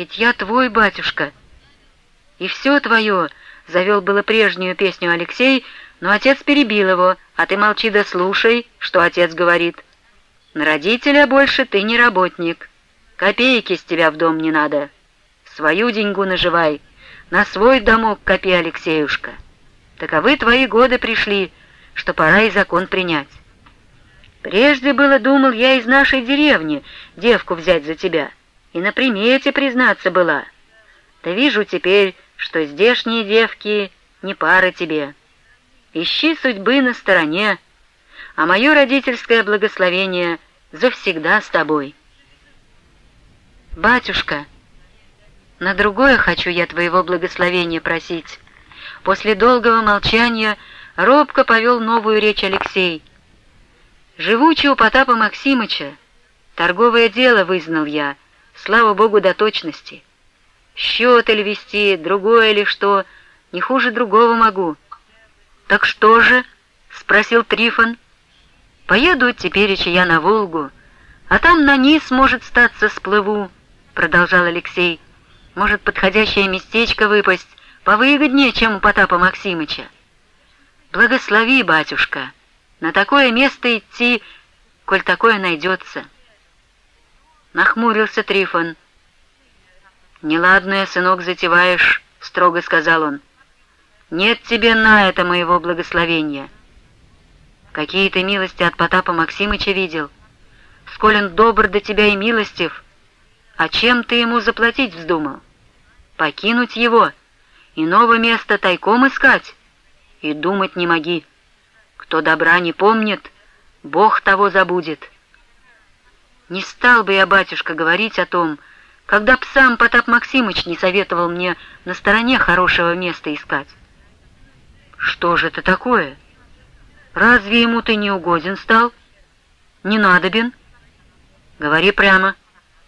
Ведь я твой батюшка. И все твое, — завел было прежнюю песню Алексей, но отец перебил его, а ты молчи да слушай, что отец говорит. На родителя больше ты не работник. Копейки с тебя в дом не надо. Свою деньгу наживай, на свой домок копи, Алексеюшка. Таковы твои годы пришли, что пора и закон принять. Прежде было думал я из нашей деревни девку взять за тебя, и на примете признаться была. Да вижу теперь, что здешние девки не пара тебе. Ищи судьбы на стороне, а мое родительское благословение завсегда с тобой. Батюшка, на другое хочу я твоего благословения просить. После долгого молчания робко повел новую речь Алексей. Живучи у Потапа Максимыча, торговое дело вызнал я, слава богу, до точности. Счет или вести, другое или что, не хуже другого могу. Так что же? — спросил Трифон. Поеду теперь я на Волгу, а там на низ, может, статься сплыву, — продолжал Алексей. Может, подходящее местечко выпасть повыгоднее, чем у Потапа Максимыча. Благослови, батюшка, на такое место идти, коль такое найдется. Нахмурился Трифон. «Неладное, сынок, затеваешь», — строго сказал он. «Нет тебе на это моего благословения». «Какие ты милости от Потапа Максимыча видел? Сколь он добр до тебя и милостив, а чем ты ему заплатить вздумал? Покинуть его, иного места тайком искать? И думать не моги». Кто добра не помнит, Бог того забудет. Не стал бы я, батюшка, говорить о том, когда б сам Потап Максимыч не советовал мне на стороне хорошего места искать. Что же это такое? Разве ему ты не угоден стал? Не надобен? Говори прямо.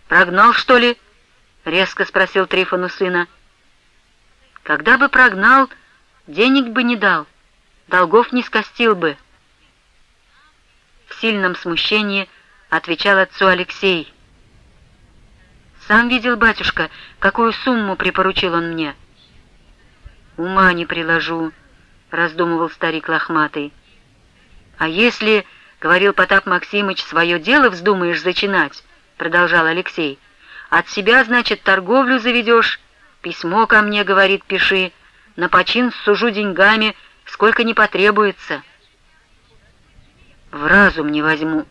Прогнал, что ли? Резко спросил Трифон у сына. Когда бы прогнал, денег бы не дал долгов не скостил бы. В сильном смущении отвечал отцу Алексей. «Сам видел, батюшка, какую сумму припоручил он мне». «Ума не приложу», — раздумывал старик лохматый. «А если, — говорил Потап Максимыч, — свое дело вздумаешь зачинать, — продолжал Алексей, — от себя, значит, торговлю заведешь, письмо ко мне, — говорит, — пиши, на почин сужу деньгами, — сколько не потребуется. В разум не возьму.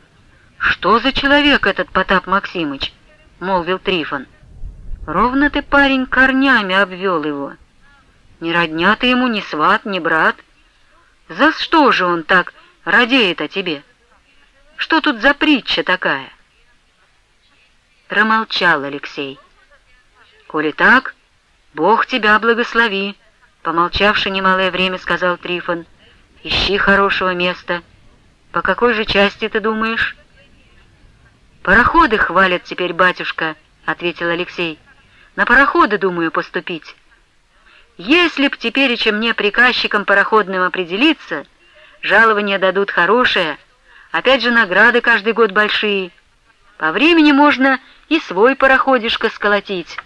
Что за человек этот Потап Максимыч? Молвил Трифон. Ровно ты, парень, корнями обвел его. Ни родня ты ему, ни сват, ни брат. За что же он так радеет о тебе? Что тут за притча такая? Промолчал Алексей. Коли так, Бог тебя благослови. Помолчавши немалое время, сказал Трифон, «Ищи хорошего места. По какой же части ты думаешь?» «Пароходы хвалят теперь, батюшка», — ответил Алексей. «На пароходы, думаю, поступить. Если б теперь, чем мне приказчиком пароходным определиться, жалования дадут хорошее, опять же награды каждый год большие. По времени можно и свой пароходишко сколотить».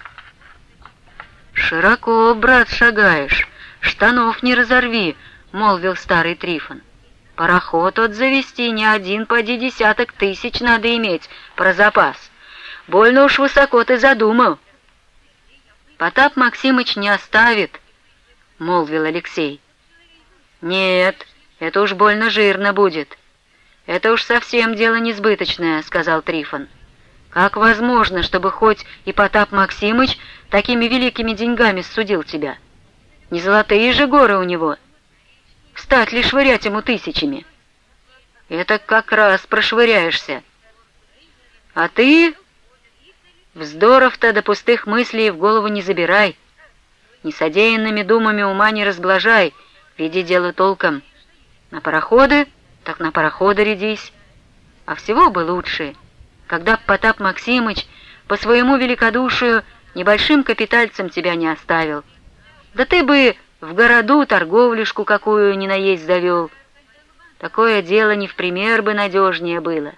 «Широко, брат, шагаешь, штанов не разорви», — молвил старый Трифон. «Пароход от завести не один поди десяток тысяч надо иметь про запас. Больно уж высоко ты задумал». «Потап Максимыч не оставит», — молвил Алексей. «Нет, это уж больно жирно будет. Это уж совсем дело несбыточное», — сказал Трифон. «Как возможно, чтобы хоть и Потап Максимыч такими великими деньгами судил тебя. Не золотые же горы у него. Встать ли швырять ему тысячами? Это как раз прошвыряешься. А ты... Вздоров-то до пустых мыслей в голову не забирай. Несодеянными думами ума не разблажай, веди дело толком. На пароходы, так на пароходы рядись. А всего бы лучше, когда Потап Максимыч по своему великодушию небольшим капитальцем тебя не оставил. Да ты бы в городу торговлюшку какую ни наесть завел. Такое дело не в пример бы надежнее было».